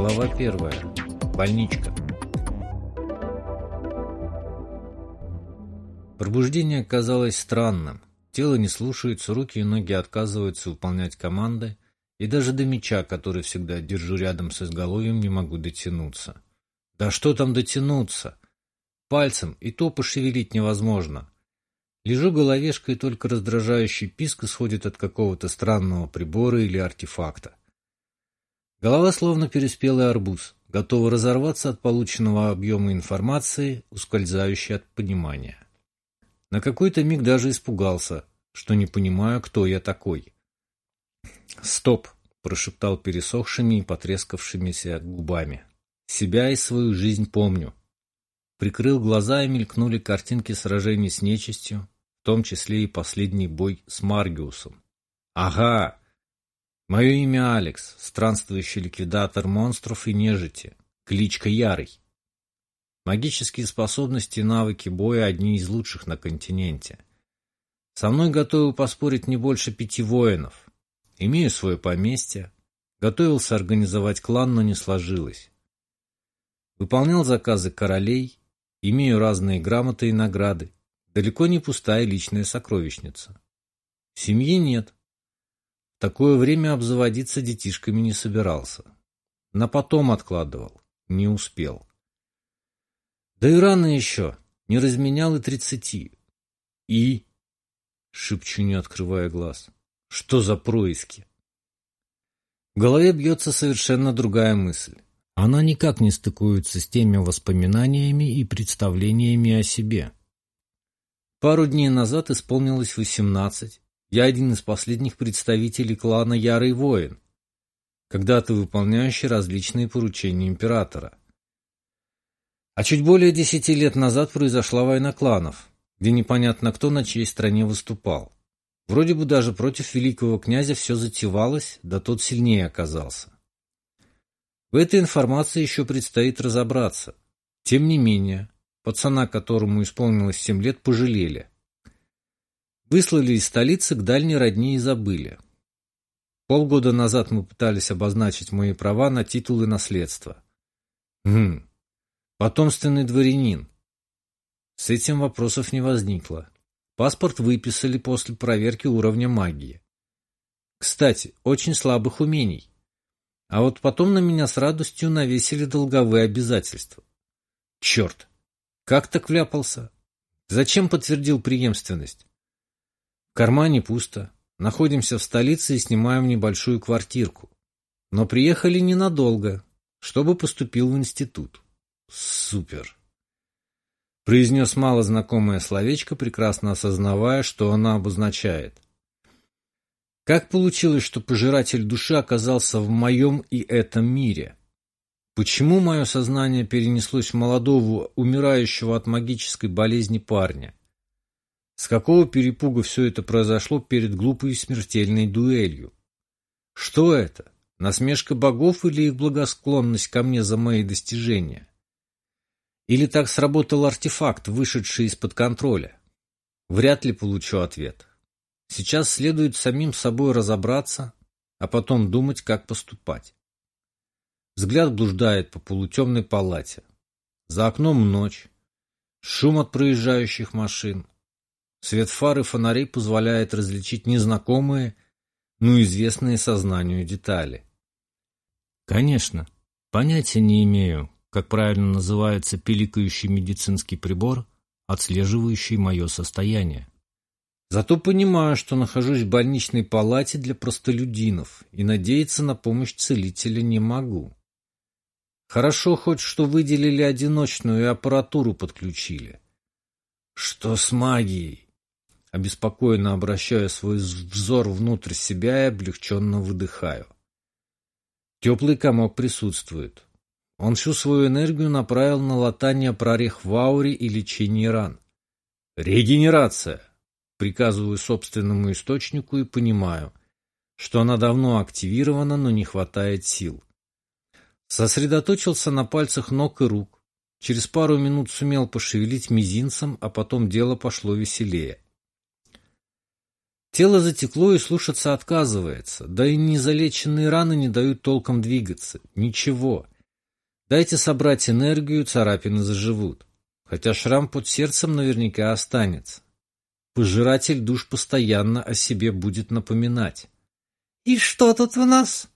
Глава первая. Больничка. Пробуждение казалось странным. Тело не слушается, руки и ноги отказываются выполнять команды, и даже до меча, который всегда держу рядом с изголовьем, не могу дотянуться. Да что там дотянуться? Пальцем и то пошевелить невозможно. Лежу головешкой, и только раздражающий писк исходит от какого-то странного прибора или артефакта. Голова словно переспелый арбуз, готова разорваться от полученного объема информации, ускользающей от понимания. На какой-то миг даже испугался, что не понимаю, кто я такой. «Стоп!» – прошептал пересохшими и потрескавшимися губами. «Себя и свою жизнь помню». Прикрыл глаза и мелькнули картинки сражений с нечистью, в том числе и последний бой с Маргиусом. «Ага! Мое имя Алекс, странствующий ликвидатор монстров и нежити, кличка Ярый. Магические способности и навыки боя одни из лучших на континенте. Со мной готовы поспорить не больше пяти воинов. Имею свое поместье. Готовился организовать клан, но не сложилось. Выполнял заказы королей, имею разные грамоты и награды. Далеко не пустая личная сокровищница. Семьи нет, такое время обзаводиться детишками не собирался. На потом откладывал. Не успел. Да и рано еще. Не разменял и тридцати. И... Шепчу, не открывая глаз. Что за происки? В голове бьется совершенно другая мысль. Она никак не стыкуется с теми воспоминаниями и представлениями о себе. Пару дней назад исполнилось восемнадцать, я один из последних представителей клана Ярый Воин, когда-то выполняющий различные поручения императора. А чуть более десяти лет назад произошла война кланов, где непонятно кто на чьей стороне выступал. Вроде бы даже против великого князя все затевалось, да тот сильнее оказался. В этой информации еще предстоит разобраться. Тем не менее, пацана, которому исполнилось семь лет, пожалели. Выслали из столицы к дальней родне и забыли. Полгода назад мы пытались обозначить мои права на титулы наследства. Хм, потомственный дворянин. С этим вопросов не возникло. Паспорт выписали после проверки уровня магии. Кстати, очень слабых умений. А вот потом на меня с радостью навесили долговые обязательства. Черт! Как так вляпался? Зачем подтвердил преемственность? В кармане пусто. Находимся в столице и снимаем небольшую квартирку. Но приехали ненадолго, чтобы поступил в институт. Супер. Произнес малознакомое словечко, прекрасно осознавая, что она обозначает. Как получилось, что пожиратель души оказался в моем и этом мире? Почему мое сознание перенеслось в молодого, умирающего от магической болезни парня? С какого перепуга все это произошло перед глупой и смертельной дуэлью? Что это? Насмешка богов или их благосклонность ко мне за мои достижения? Или так сработал артефакт, вышедший из-под контроля? Вряд ли получу ответ. Сейчас следует самим собой разобраться, а потом думать, как поступать. Взгляд блуждает по полутемной палате. За окном ночь, шум от проезжающих машин, Свет фар и фонарей позволяет различить незнакомые, но известные сознанию детали. Конечно, понятия не имею, как правильно называется пиликающий медицинский прибор, отслеживающий мое состояние. Зато понимаю, что нахожусь в больничной палате для простолюдинов и надеяться на помощь целителя не могу. Хорошо хоть, что выделили одиночную и аппаратуру подключили. Что с магией? Обеспокоенно обращаю свой взор внутрь себя и облегченно выдыхаю. Теплый комок присутствует. Он всю свою энергию направил на латание прорех в ауре и лечение ран. Регенерация! Приказываю собственному источнику и понимаю, что она давно активирована, но не хватает сил. Сосредоточился на пальцах ног и рук. Через пару минут сумел пошевелить мизинцем, а потом дело пошло веселее. Тело затекло и слушаться отказывается, да и незалеченные раны не дают толком двигаться. Ничего. Дайте собрать энергию, царапины заживут. Хотя шрам под сердцем наверняка останется. Пожиратель душ постоянно о себе будет напоминать. — И что тут у нас?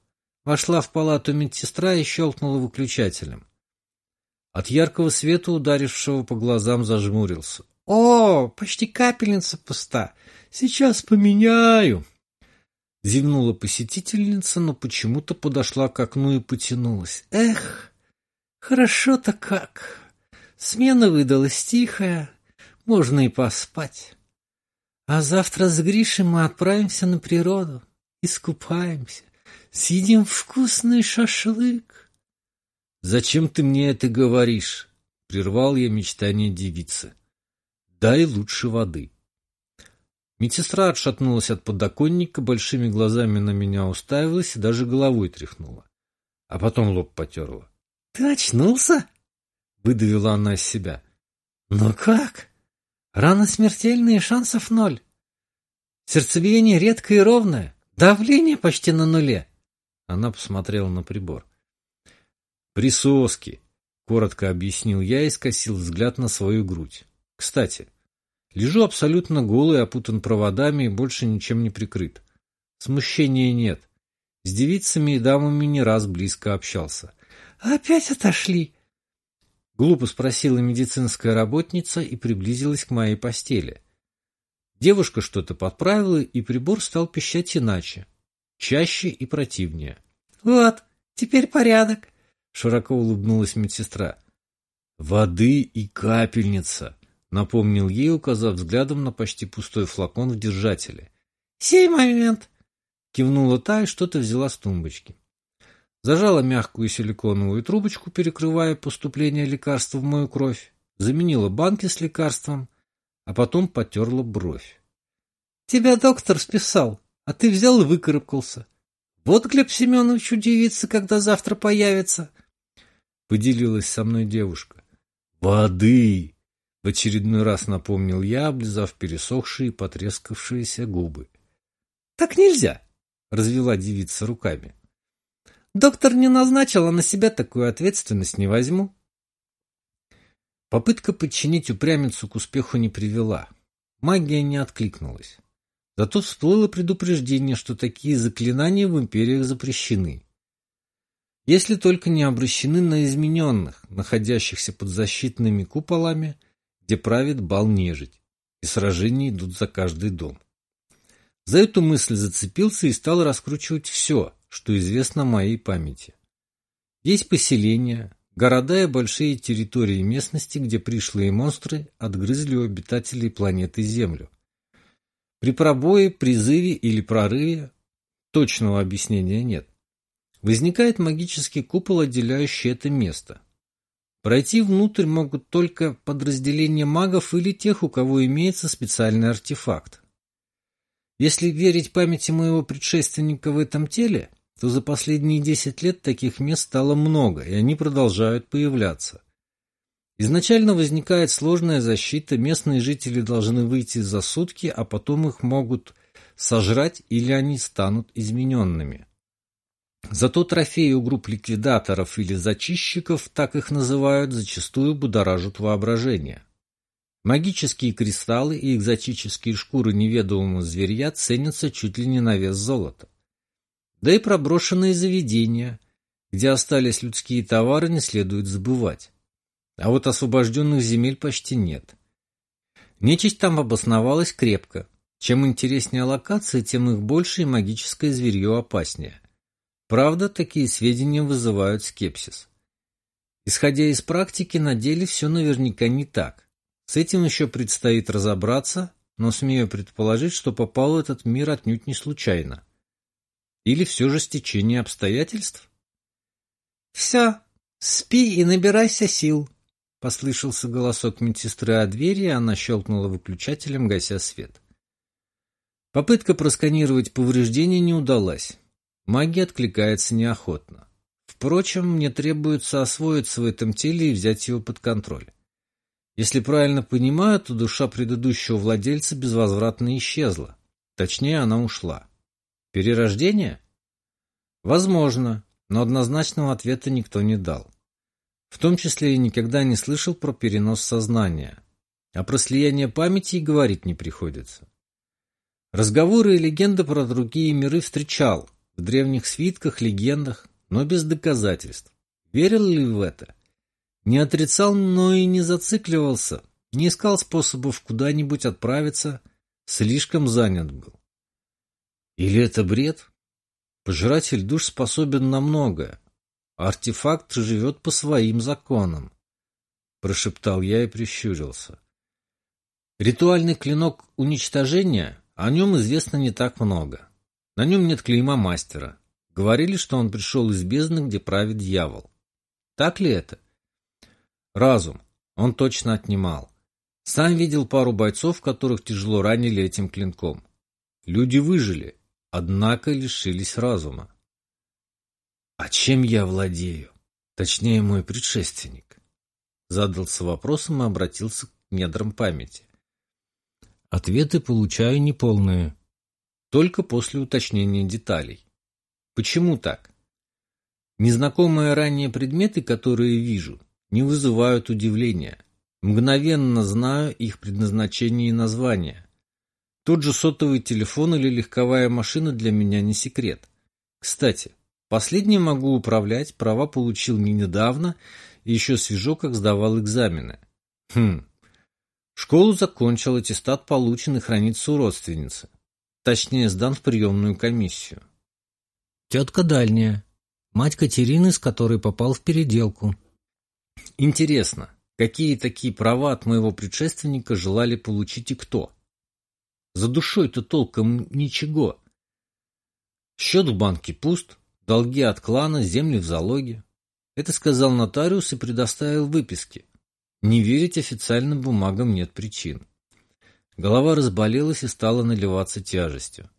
Вошла в палату медсестра и щелкнула выключателем. От яркого света, ударившего по глазам, зажмурился. — О, почти капельница пуста. Сейчас поменяю. Зевнула посетительница, но почему-то подошла к окну и потянулась. Эх, хорошо-то как. Смена выдалась тихая, можно и поспать. А завтра с Гришей мы отправимся на природу, искупаемся, съедим вкусный шашлык. «Зачем ты мне это говоришь?» — прервал я мечтание девицы. «Дай лучше воды». Медсестра отшатнулась от подоконника, большими глазами на меня уставилась и даже головой тряхнула. А потом лоб потерла. — Ты очнулся? — выдавила она из себя. — Ну как? Рана смертельная шансов ноль. Сердцебиение редкое и ровное, давление почти на нуле. Она посмотрела на прибор. — Присоски, — коротко объяснил я и скосил взгляд на свою грудь. — Кстати, Лежу абсолютно голый, опутан проводами и больше ничем не прикрыт. Смущения нет. С девицами и дамами не раз близко общался. «Опять отошли?» Глупо спросила медицинская работница и приблизилась к моей постели. Девушка что-то подправила, и прибор стал пищать иначе, чаще и противнее. «Вот, теперь порядок», — широко улыбнулась медсестра. «Воды и капельница», Напомнил ей, указав взглядом на почти пустой флакон в держателе. «Сей момент!» Кивнула та и что-то взяла с тумбочки. Зажала мягкую силиконовую трубочку, перекрывая поступление лекарства в мою кровь, заменила банки с лекарством, а потом потерла бровь. «Тебя доктор списал, а ты взял и выкарабкался. Вот Глеб Семенович удивится, когда завтра появится!» Поделилась со мной девушка. «Воды!» В очередной раз напомнил я, облизав пересохшие и потрескавшиеся губы. — Так нельзя! — развела девица руками. — Доктор не назначил, а на себя такую ответственность не возьму. Попытка подчинить упрямицу к успеху не привела. Магия не откликнулась. Зато всплыло предупреждение, что такие заклинания в империях запрещены. Если только не обращены на измененных, находящихся под защитными куполами – где правит бал нежить, и сражения идут за каждый дом. За эту мысль зацепился и стал раскручивать все, что известно моей памяти. Есть поселения, города и большие территории местности, где пришлые монстры отгрызли у обитателей планеты Землю. При пробое, призыве или прорыве точного объяснения нет. Возникает магический купол, отделяющий это место. Пройти внутрь могут только подразделения магов или тех, у кого имеется специальный артефакт. Если верить памяти моего предшественника в этом теле, то за последние 10 лет таких мест стало много, и они продолжают появляться. Изначально возникает сложная защита, местные жители должны выйти за сутки, а потом их могут сожрать или они станут измененными. Зато трофеи у групп ликвидаторов или зачищиков, так их называют, зачастую будоражат воображение. Магические кристаллы и экзотические шкуры неведомого зверья ценятся чуть ли не на вес золота. Да и проброшенные заведения, где остались людские товары, не следует забывать. А вот освобожденных земель почти нет. Нечисть там обосновалась крепко. Чем интереснее локация, тем их больше и магическое зверье опаснее. Правда, такие сведения вызывают скепсис. Исходя из практики, на деле все наверняка не так. С этим еще предстоит разобраться, но смею предположить, что попал в этот мир отнюдь не случайно. Или все же стечение обстоятельств? «Все, спи и набирайся сил», — послышался голосок медсестры о двери, и она щелкнула выключателем, гася свет. Попытка просканировать повреждения не удалась. Магия откликается неохотно. Впрочем, мне требуется освоиться в этом теле и взять его под контроль. Если правильно понимаю, то душа предыдущего владельца безвозвратно исчезла. Точнее, она ушла. Перерождение? Возможно, но однозначного ответа никто не дал. В том числе и никогда не слышал про перенос сознания. А про слияние памяти и говорить не приходится. Разговоры и легенды про другие миры встречал в древних свитках, легендах, но без доказательств. Верил ли в это? Не отрицал, но и не зацикливался, не искал способов куда-нибудь отправиться, слишком занят был. Или это бред? Пожиратель душ способен на многое. Артефакт живет по своим законам. Прошептал я и прищурился. Ритуальный клинок уничтожения, о нем известно не так много. На нем нет клейма мастера. Говорили, что он пришел из бездны, где правит дьявол. Так ли это? Разум. Он точно отнимал. Сам видел пару бойцов, которых тяжело ранили этим клинком. Люди выжили, однако лишились разума. «А чем я владею? Точнее, мой предшественник?» Задался вопросом и обратился к недрам памяти. Ответы получаю неполные, только после уточнения деталей. Почему так? Незнакомые ранее предметы, которые вижу, не вызывают удивления. Мгновенно знаю их предназначение и название. Тот же сотовый телефон или легковая машина для меня не секрет. Кстати, последним могу управлять, права получил не недавно, и еще свежо, как сдавал экзамены. Хм. Школу закончил, аттестат получен и хранится у родственницы. Точнее, сдан в приемную комиссию. Тетка дальняя. Мать Катерины, с которой попал в переделку. Интересно, какие такие права от моего предшественника желали получить и кто? За душой-то толком ничего. Счет в банке пуст, долги от клана, земли в залоге. Это сказал нотариус и предоставил выписки. Не верить официальным бумагам нет причин. Голова разболелась и стала наливаться тяжестью.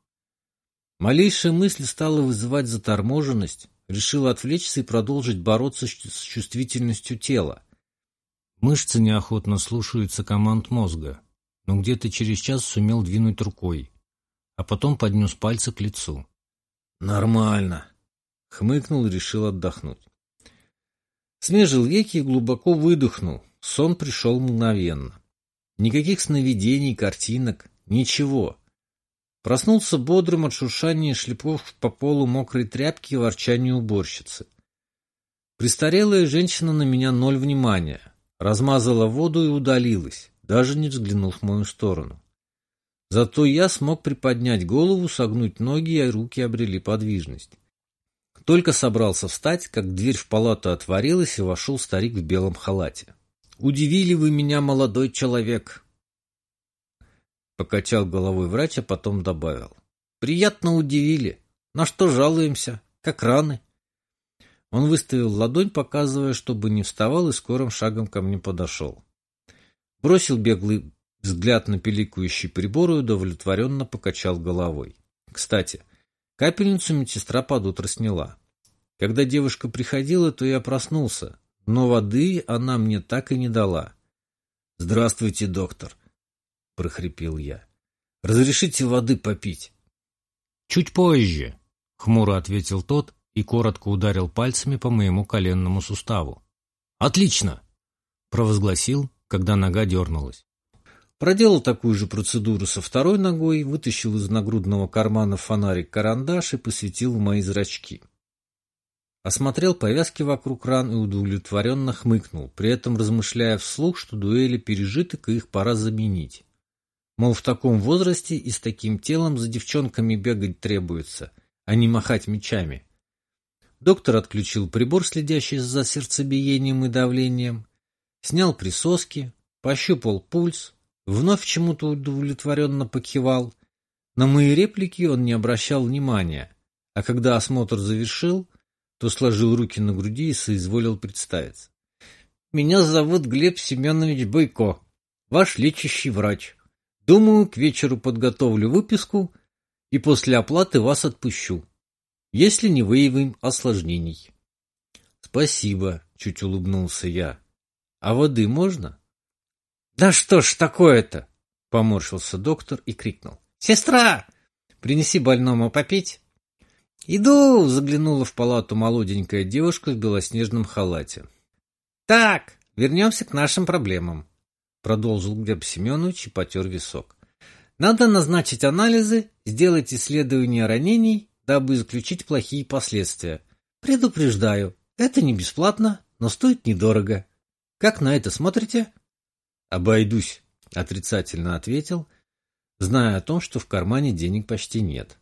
Малейшая мысль стала вызывать заторможенность, решила отвлечься и продолжить бороться с чувствительностью тела. Мышцы неохотно слушаются команд мозга но где-то через час сумел двинуть рукой, а потом поднес пальцы к лицу. «Нормально», — хмыкнул и решил отдохнуть. Смежил веки и глубоко выдохнул. Сон пришел мгновенно. Никаких сновидений, картинок, ничего. Проснулся бодрым от шуршания шлепов по полу мокрой тряпки и ворчания уборщицы. Престарелая женщина на меня ноль внимания. Размазала воду и удалилась даже не взглянув в мою сторону. Зато я смог приподнять голову, согнуть ноги, и руки обрели подвижность. Только собрался встать, как дверь в палату отворилась, и вошел старик в белом халате. «Удивили вы меня, молодой человек!» Покачал головой врач, а потом добавил. «Приятно удивили. На что жалуемся? Как раны?» Он выставил ладонь, показывая, чтобы не вставал, и скорым шагом ко мне подошел. Бросил беглый взгляд на пиликающий прибор и удовлетворенно покачал головой. Кстати, капельницу медсестра под утро сняла. Когда девушка приходила, то я проснулся, но воды она мне так и не дала. «Здравствуйте, доктор», — прохрипел я. «Разрешите воды попить?» «Чуть позже», — хмуро ответил тот и коротко ударил пальцами по моему коленному суставу. «Отлично!» — провозгласил когда нога дернулась. Проделал такую же процедуру со второй ногой, вытащил из нагрудного кармана фонарик-карандаш и посветил в мои зрачки. Осмотрел повязки вокруг ран и удовлетворенно хмыкнул, при этом размышляя вслух, что дуэли пережиток и их пора заменить. Мол, в таком возрасте и с таким телом за девчонками бегать требуется, а не махать мечами. Доктор отключил прибор, следящий за сердцебиением и давлением, снял присоски, пощупал пульс, вновь чему-то удовлетворенно покивал. На мои реплики он не обращал внимания, а когда осмотр завершил, то сложил руки на груди и соизволил представиться. «Меня зовут Глеб Семенович Бойко, ваш лечащий врач. Думаю, к вечеру подготовлю выписку и после оплаты вас отпущу, если не выявим осложнений». «Спасибо», — чуть улыбнулся я. А воды можно? Да что ж такое-то? Поморщился доктор и крикнул. Сестра! принеси больному попить. «Иду!» — заглянула в палату молоденькая девушка в белоснежном халате. «Так, вернемся к нашим проблемам», — продолжил Глеб Семенович и потер висок. «Надо назначить анализы, сделать исследование ранений, дабы исключить плохие последствия. Предупреждаю, это не бесплатно, но стоит недорого. Как на это смотрите?» «Обойдусь», — отрицательно ответил, зная о том, что в кармане денег почти нет.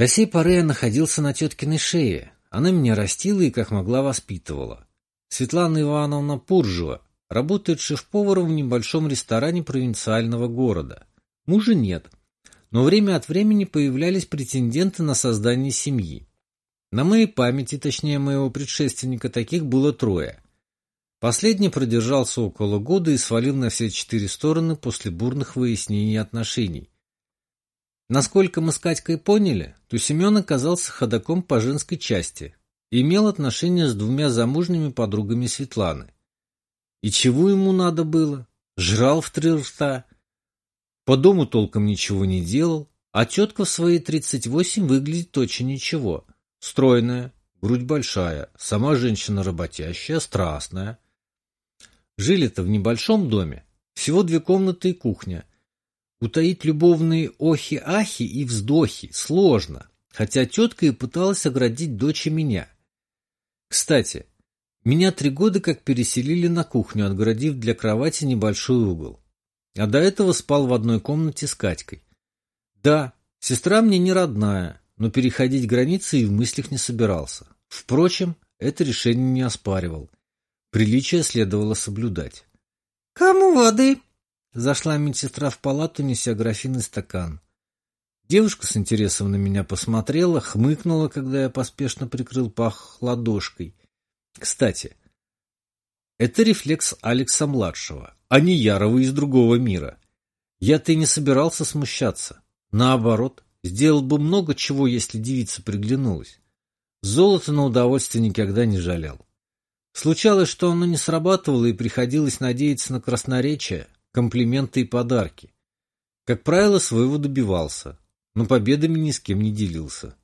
До сей поры я находился на теткиной шее. Она меня растила и как могла воспитывала. Светлана Ивановна Пуржева работает шеф-поваром в небольшом ресторане провинциального города. Мужа нет, но время от времени появлялись претенденты на создание семьи. На моей памяти, точнее моего предшественника, таких было трое. Последний продержался около года и свалил на все четыре стороны после бурных выяснений отношений. Насколько мы с Катькой поняли, то Семен оказался ходаком по женской части и имел отношения с двумя замужними подругами Светланы. И чего ему надо было? Жрал в три рта. По дому толком ничего не делал, а тетка в свои тридцать восемь выглядит очень ничего. Стройная, грудь большая, сама женщина работящая, страстная. Жили-то в небольшом доме, всего две комнаты и кухня, Утаить любовные охи-ахи и вздохи сложно, хотя тетка и пыталась оградить дочь и меня. Кстати, меня три года как переселили на кухню, отгородив для кровати небольшой угол. А до этого спал в одной комнате с Катькой. Да, сестра мне не родная, но переходить границы и в мыслях не собирался. Впрочем, это решение не оспаривал. Приличие следовало соблюдать. «Кому воды?» Зашла медсестра в палату, неся графин и стакан. Девушка с интересом на меня посмотрела, хмыкнула, когда я поспешно прикрыл пах ладошкой. Кстати, это рефлекс Алекса-младшего, а не Ярова из другого мира. Я-то и не собирался смущаться. Наоборот, сделал бы много чего, если девица приглянулась. Золото на удовольствие никогда не жалел. Случалось, что оно не срабатывало, и приходилось надеяться на красноречие, комплименты и подарки. Как правило, своего добивался, но победами ни с кем не делился.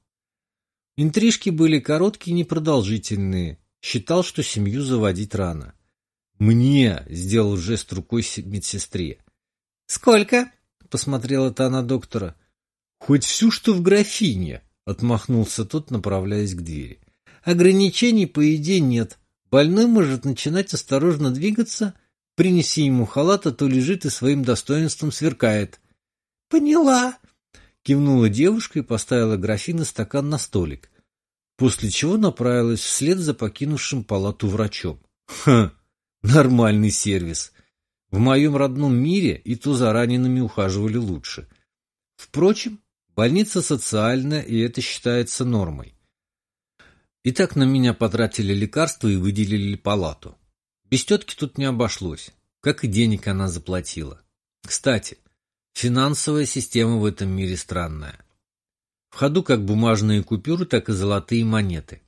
Интрижки были короткие и непродолжительные. Считал, что семью заводить рано. «Мне!» — сделал жест рукой медсестре. «Сколько?» — посмотрела та на доктора. «Хоть всю, что в графине!» — отмахнулся тот, направляясь к двери. «Ограничений, по идее, нет. Больной может начинать осторожно двигаться, Принеси ему халат, а то лежит и своим достоинством сверкает. — Поняла, — кивнула девушка и поставила графин и стакан на столик, после чего направилась вслед за покинувшим палату врачом. Ха, нормальный сервис. В моем родном мире и то за ранеными ухаживали лучше. Впрочем, больница социальная, и это считается нормой. Итак, на меня потратили лекарства и выделили палату. Без тетки тут не обошлось, как и денег она заплатила. Кстати, финансовая система в этом мире странная. В ходу как бумажные купюры, так и золотые монеты.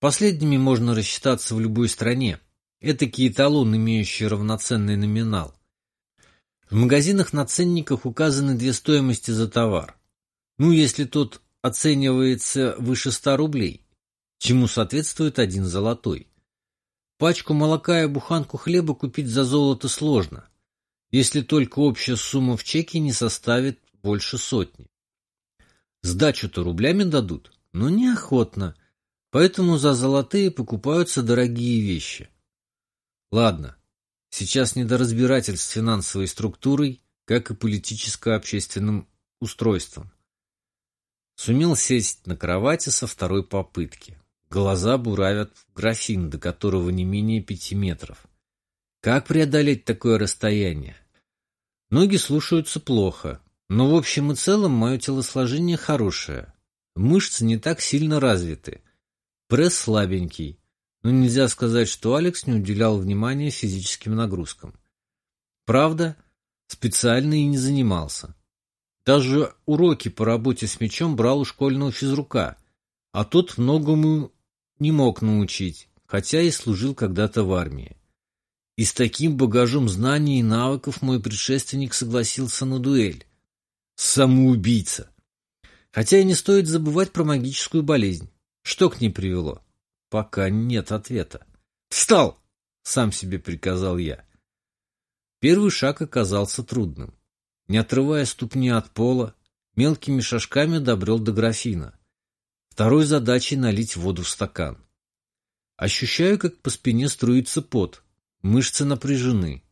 Последними можно рассчитаться в любой стране. Это эталон, имеющий равноценный номинал. В магазинах на ценниках указаны две стоимости за товар. Ну, если тот оценивается выше 100 рублей, чему соответствует один золотой. Пачку молока и буханку хлеба купить за золото сложно, если только общая сумма в чеке не составит больше сотни. Сдачу-то рублями дадут, но неохотно, поэтому за золотые покупаются дорогие вещи. Ладно, сейчас не до разбирательств с финансовой структурой, как и политическо-общественным устройством. Сумел сесть на кровати со второй попытки. Глаза буравят в графин, до которого не менее пяти метров. Как преодолеть такое расстояние? Ноги слушаются плохо, но в общем и целом мое телосложение хорошее. Мышцы не так сильно развиты. Пресс слабенький, но нельзя сказать, что Алекс не уделял внимания физическим нагрузкам. Правда, специально и не занимался. Даже уроки по работе с мячом брал у школьного физрука, а тот многому не мог научить, хотя и служил когда-то в армии. И с таким багажом знаний и навыков мой предшественник согласился на дуэль. Самоубийца. Хотя и не стоит забывать про магическую болезнь. Что к ней привело? Пока нет ответа. «Встал!» — сам себе приказал я. Первый шаг оказался трудным. Не отрывая ступни от пола, мелкими шажками добрел до графина. Второй задачей — налить воду в стакан. Ощущаю, как по спине струится пот, мышцы напряжены.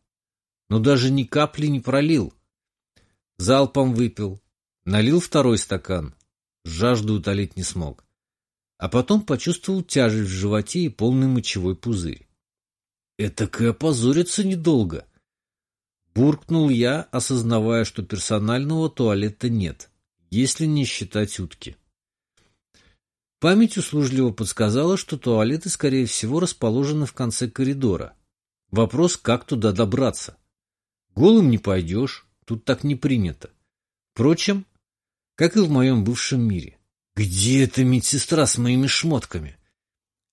Но даже ни капли не пролил. Залпом выпил, налил второй стакан, жажду утолить не смог. А потом почувствовал тяжесть в животе и полный мочевой пузырь. Этак и опозориться недолго. Буркнул я, осознавая, что персонального туалета нет, если не считать утки. Память услужливо подсказала, что туалеты, скорее всего, расположены в конце коридора. Вопрос, как туда добраться. Голым не пойдешь, тут так не принято. Впрочем, как и в моем бывшем мире. Где эта медсестра с моими шмотками?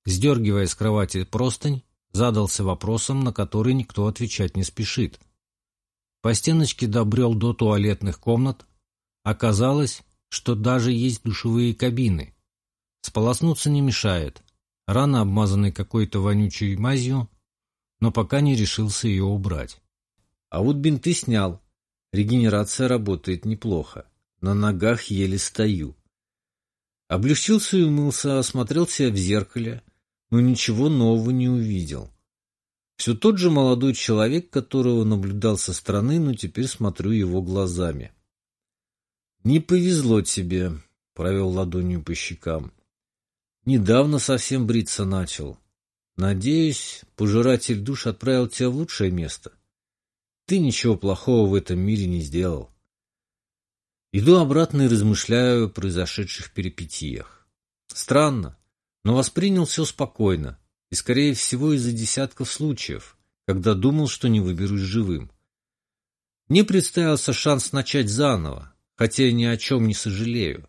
Сдергивая с кровати простынь, задался вопросом, на который никто отвечать не спешит. По стеночке добрел до туалетных комнат. Оказалось, что даже есть душевые кабины. Сполоснуться не мешает. Рано обмазанный какой-то вонючей мазью, но пока не решился ее убрать. А вот бинты снял. Регенерация работает неплохо. На ногах еле стою. Облегчился и умылся, осмотрел себя в зеркале, но ничего нового не увидел. Все тот же молодой человек, которого наблюдал со стороны, но теперь смотрю его глазами. «Не повезло тебе», — провел ладонью по щекам. «Недавно совсем бриться начал. Надеюсь, пожиратель душ отправил тебя в лучшее место. Ты ничего плохого в этом мире не сделал». Иду обратно и размышляю о произошедших перипетиях. Странно, но воспринял все спокойно и, скорее всего, из-за десятков случаев, когда думал, что не выберусь живым. Мне представился шанс начать заново, хотя ни о чем не сожалею.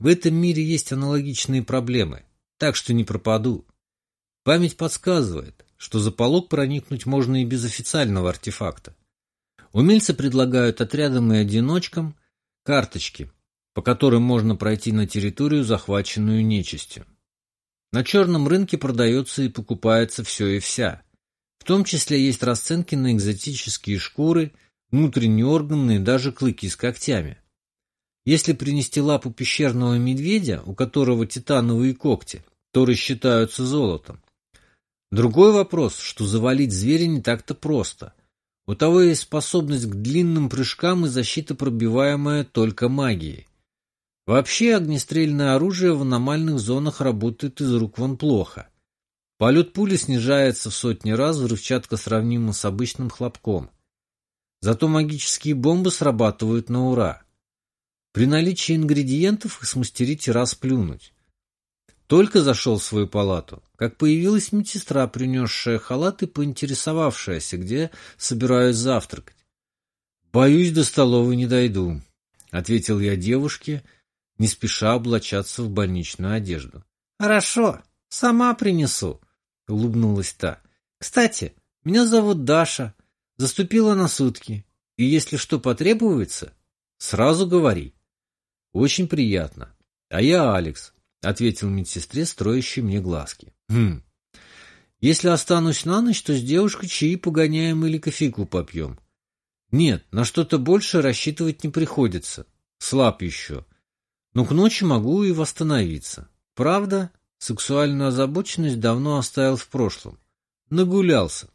В этом мире есть аналогичные проблемы, так что не пропаду. Память подсказывает, что за полог проникнуть можно и без официального артефакта. Умельцы предлагают отрядам и одиночкам карточки, по которым можно пройти на территорию, захваченную нечистью. На черном рынке продается и покупается все и вся. В том числе есть расценки на экзотические шкуры, внутренние органы и даже клыки с когтями. Если принести лапу пещерного медведя, у которого титановые когти, то рассчитаются золотом. Другой вопрос, что завалить зверя не так-то просто. У того есть способность к длинным прыжкам и защита, пробиваемая только магией. Вообще огнестрельное оружие в аномальных зонах работает из рук вон плохо. Полет пули снижается в сотни раз, взрывчатка сравнима с обычным хлопком. Зато магические бомбы срабатывают на ура. При наличии ингредиентов их смастерить и раз плюнуть. Только зашел в свою палату, как появилась медсестра, принесшая халат и поинтересовавшаяся, где собираюсь завтракать. «Боюсь, до столовой не дойду», — ответил я девушке, — не спеша облачаться в больничную одежду. «Хорошо, сама принесу», — улыбнулась та. «Кстати, меня зовут Даша, заступила на сутки, и если что потребуется, сразу говори». «Очень приятно. А я Алекс», — ответил медсестре, строящей мне глазки. «Хм. Если останусь на ночь, то с девушкой чаи погоняем или кофейку попьем. Нет, на что-то больше рассчитывать не приходится. Слаб еще но к ночи могу и восстановиться. Правда, сексуальную озабоченность давно оставил в прошлом. Нагулялся.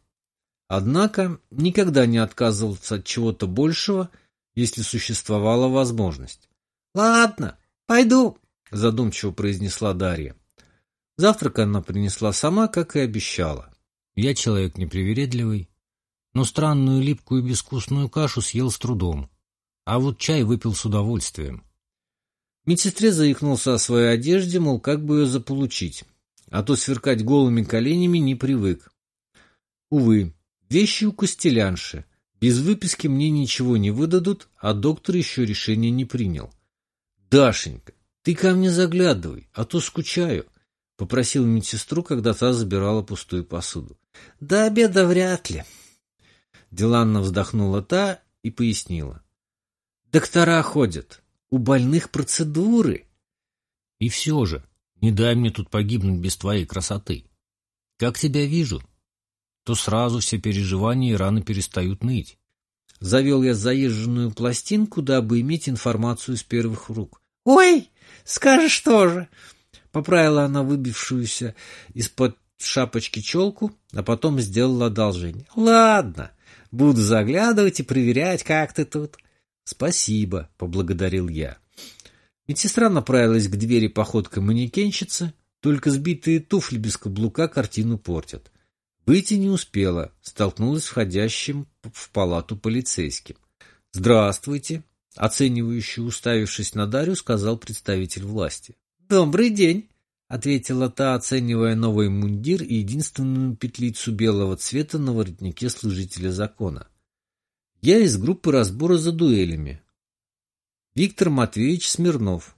Однако никогда не отказывался от чего-то большего, если существовала возможность. «Ладно, пойду», — задумчиво произнесла Дарья. Завтрак она принесла сама, как и обещала. Я человек непривередливый, но странную липкую безвкусную кашу съел с трудом, а вот чай выпил с удовольствием. Медсестре заикнулся о своей одежде, мол, как бы ее заполучить, а то сверкать голыми коленями не привык. Увы, вещи у костелянши. Без выписки мне ничего не выдадут, а доктор еще решение не принял. «Дашенька, ты ко мне заглядывай, а то скучаю», — попросил медсестру, когда та забирала пустую посуду. «До обеда вряд ли». Деланна вздохнула та и пояснила. Доктора ходят. У больных процедуры. И все же, не дай мне тут погибнуть без твоей красоты. Как тебя вижу, то сразу все переживания и раны перестают ныть. Завел я заезженную пластинку, дабы иметь информацию с первых рук. «Ой, скажешь тоже!» Поправила она выбившуюся из-под шапочки челку, а потом сделала одолжение. «Ладно, буду заглядывать и проверять, как ты тут». «Спасибо», — поблагодарил я. Медсестра направилась к двери походкой манекенщицы, только сбитые туфли без каблука картину портят. Выйти не успела, столкнулась с входящим в палату полицейским. «Здравствуйте», — оценивающе уставившись на Дарью, сказал представитель власти. «Добрый день», — ответила та, оценивая новый мундир и единственную петлицу белого цвета на воротнике служителя закона. «Я из группы разбора за дуэлями. Виктор Матвеевич Смирнов.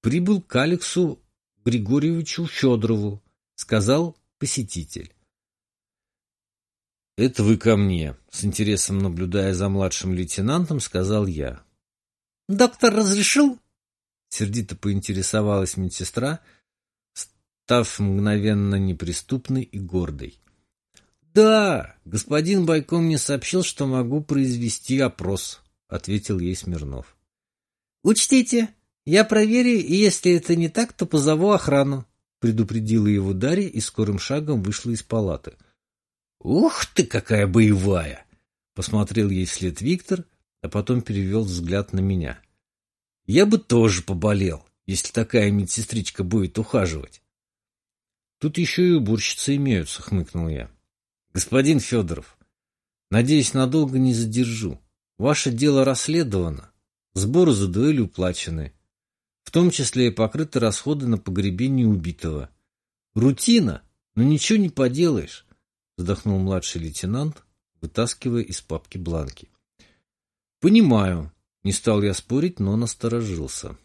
Прибыл к Алексу Григорьевичу Федорову», — сказал посетитель. «Это вы ко мне», — с интересом наблюдая за младшим лейтенантом, сказал я. «Доктор разрешил?» — сердито поинтересовалась медсестра, став мгновенно неприступной и гордой. «Да, господин Байко мне сообщил, что могу произвести опрос», — ответил ей Смирнов. «Учтите, я проверю, и если это не так, то позову охрану», — предупредила его Дарья и скорым шагом вышла из палаты. «Ух ты, какая боевая!» — посмотрел ей вслед Виктор, а потом перевел взгляд на меня. «Я бы тоже поболел, если такая медсестричка будет ухаживать». «Тут еще и уборщицы имеются», — хмыкнул я. «Господин Федоров, надеюсь, надолго не задержу. Ваше дело расследовано, сборы за дуэль уплачены, в том числе и покрыты расходы на погребение убитого. Рутина, но ничего не поделаешь вздохнул младший лейтенант, вытаскивая из папки бланки. Понимаю, не стал я спорить, но насторожился.